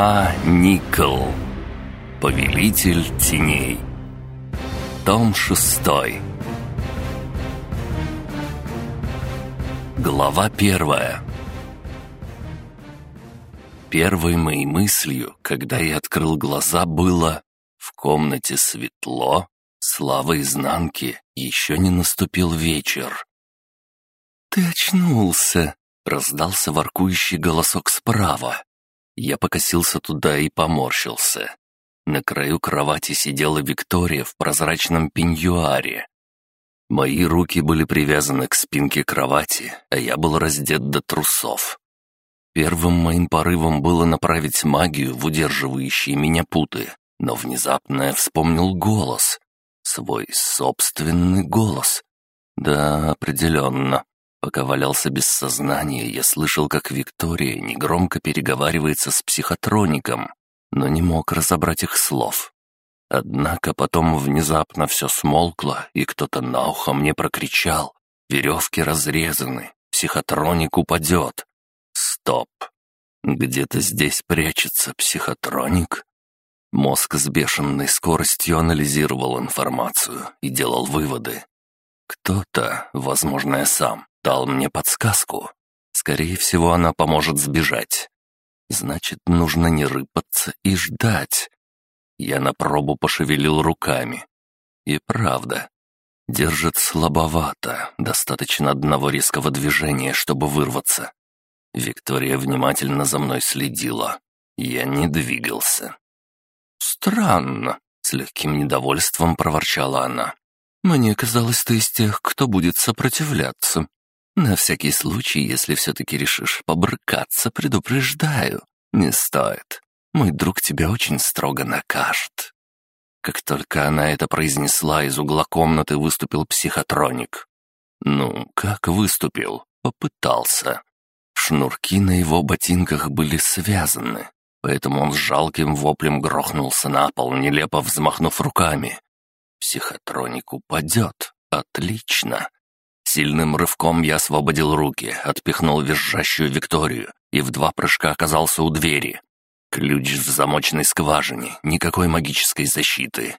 А. Никол. Повелитель теней. Том шестой. Глава первая. Первой моей мыслью, когда я открыл глаза, было «В комнате светло, слава изнанки, еще не наступил вечер». «Ты очнулся!» — раздался воркующий голосок справа. Я покосился туда и поморщился. На краю кровати сидела Виктория в прозрачном пеньюаре. Мои руки были привязаны к спинке кровати, а я был раздет до трусов. Первым моим порывом было направить магию в удерживающие меня путы, но внезапно я вспомнил голос. Свой собственный голос. Да, определенно. Пока валялся без сознания, я слышал, как Виктория негромко переговаривается с психотроником, но не мог разобрать их слов. Однако потом внезапно все смолкло, и кто-то на ухо мне прокричал «Веревки разрезаны, психотроник упадет». Стоп. Где-то здесь прячется психотроник. Мозг с бешеной скоростью анализировал информацию и делал выводы. Кто-то, возможно, я сам, дал мне подсказку. Скорее всего, она поможет сбежать. Значит, нужно не рыпаться и ждать. Я на пробу пошевелил руками. И правда, держит слабовато, достаточно одного резкого движения, чтобы вырваться. Виктория внимательно за мной следила. Я не двигался. «Странно», — с легким недовольством проворчала она. «Мне казалось, ты из тех, кто будет сопротивляться. На всякий случай, если все-таки решишь побрыкаться, предупреждаю. Не стоит. Мой друг тебя очень строго накажет». Как только она это произнесла, из угла комнаты выступил психотроник. Ну, как выступил? Попытался. Шнурки на его ботинках были связаны, поэтому он с жалким воплем грохнулся на пол, нелепо взмахнув руками. Психотроник упадет. Отлично. Сильным рывком я освободил руки, отпихнул визжащую Викторию и в два прыжка оказался у двери. Ключ в замочной скважине, никакой магической защиты.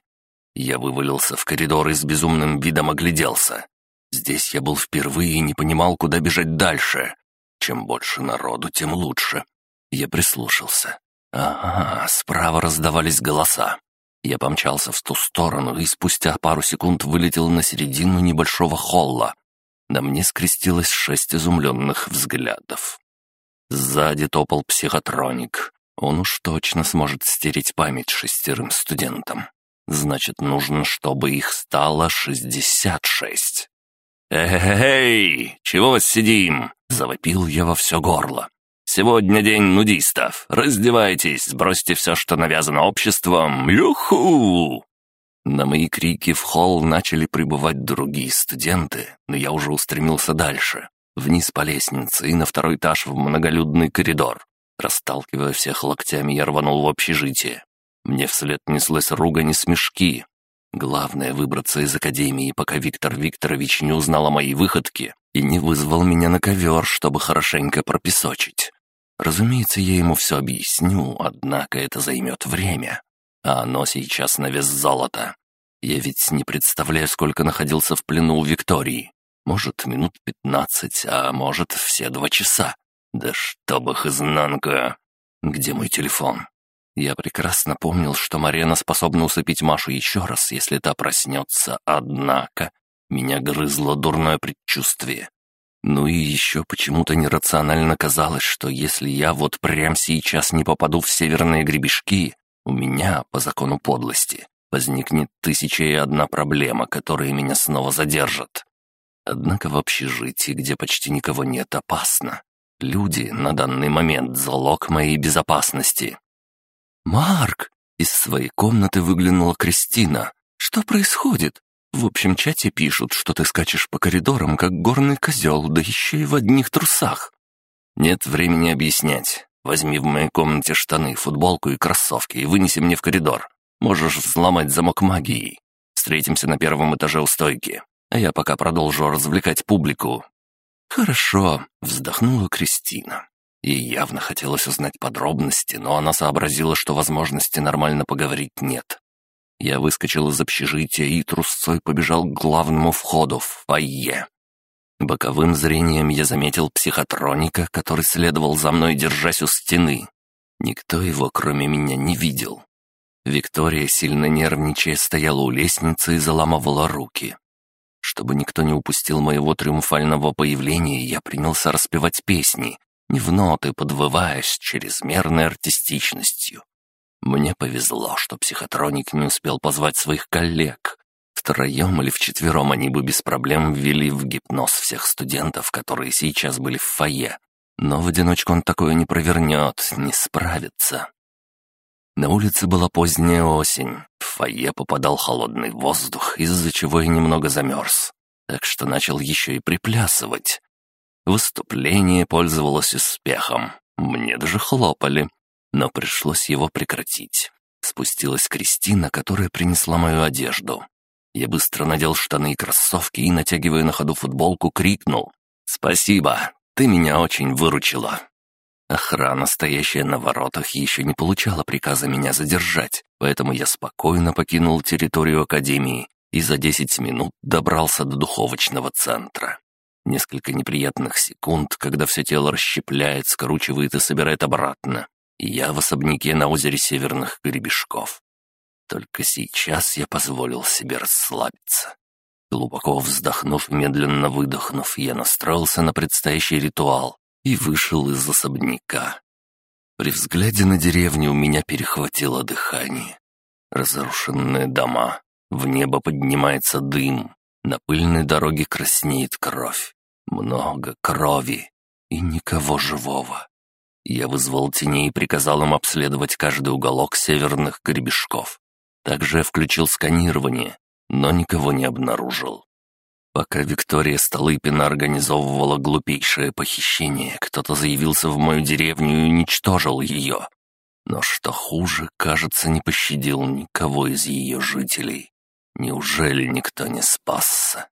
Я вывалился в коридор и с безумным видом огляделся. Здесь я был впервые и не понимал, куда бежать дальше. Чем больше народу, тем лучше. Я прислушался. Ага, справа раздавались голоса. Я помчался в ту сторону и спустя пару секунд вылетел на середину небольшого холла. На мне скрестилось шесть изумленных взглядов. Сзади топал психотроник. Он уж точно сможет стереть память шестерым студентам. Значит, нужно, чтобы их стало шестьдесят шесть. «Эй, чего сидим?» — завопил я во все горло. «Сегодня день нудистов. Раздевайтесь, сбросьте все, что навязано обществом. Юху!» На мои крики в холл начали прибывать другие студенты, но я уже устремился дальше, вниз по лестнице и на второй этаж в многолюдный коридор. Расталкивая всех локтями, я рванул в общежитие. Мне вслед неслась ругань и смешки. Главное — выбраться из академии, пока Виктор Викторович не узнал о моей выходке и не вызвал меня на ковер, чтобы хорошенько пропесочить. Разумеется, я ему все объясню, однако это займет время а оно сейчас на вес золота. Я ведь не представляю, сколько находился в плену у Виктории. Может, минут пятнадцать, а может, все два часа. Да чтоб их изнанка! Где мой телефон? Я прекрасно помнил, что Марена способна усыпить Машу еще раз, если та проснется, однако меня грызло дурное предчувствие. Ну и еще почему-то нерационально казалось, что если я вот прямо сейчас не попаду в северные гребешки, у меня, по закону подлости, возникнет тысяча и одна проблема, которая меня снова задержат. Однако в общежитии, где почти никого нет, опасно. Люди на данный момент — залог моей безопасности. «Марк!» — из своей комнаты выглянула Кристина. «Что происходит? В общем чате пишут, что ты скачешь по коридорам, как горный козел, да еще и в одних трусах». «Нет времени объяснять. Возьми в моей комнате штаны, футболку и кроссовки и вынеси мне в коридор. Можешь взломать замок магией. Встретимся на первом этаже у стойки, а я пока продолжу развлекать публику». «Хорошо», — вздохнула Кристина. Ей явно хотелось узнать подробности, но она сообразила, что возможности нормально поговорить нет. Я выскочил из общежития и трусцой побежал к главному входу в фойе. Боковым зрением я заметил психотроника, который следовал за мной, держась у стены. Никто его, кроме меня, не видел. Виктория, сильно нервничая, стояла у лестницы и заламывала руки. Чтобы никто не упустил моего триумфального появления, я принялся распевать песни, не в ноты подвывая с чрезмерной артистичностью. Мне повезло, что психотроник не успел позвать своих коллег. Втроем или вчетвером они бы без проблем ввели в гипноз всех студентов, которые сейчас были в фойе. Но в одиночку он такое не провернет, не справится. На улице была поздняя осень. В фойе попадал холодный воздух, из-за чего я немного замерз. Так что начал еще и приплясывать. Выступление пользовалось успехом. Мне даже хлопали но пришлось его прекратить. Спустилась Кристина, которая принесла мою одежду. Я быстро надел штаны и кроссовки и, натягивая на ходу футболку, крикнул «Спасибо, ты меня очень выручила». Охрана, стоящая на воротах, еще не получала приказа меня задержать, поэтому я спокойно покинул территорию Академии и за десять минут добрался до духовочного центра. Несколько неприятных секунд, когда все тело расщепляет, скручивает и собирает обратно и я в особняке на озере Северных Гребешков. Только сейчас я позволил себе расслабиться. Глубоко вздохнув медленно выдохнув, я настроился на предстоящий ритуал и вышел из особняка. При взгляде на деревню у меня перехватило дыхание. Разрушенные дома, в небо поднимается дым, на пыльной дороге краснеет кровь. Много крови и никого живого. Я вызвал теней и приказал им обследовать каждый уголок северных гребешков. Также включил сканирование, но никого не обнаружил. Пока Виктория Столыпина организовывала глупейшее похищение, кто-то заявился в мою деревню и уничтожил ее. Но что хуже, кажется, не пощадил никого из ее жителей. Неужели никто не спасся?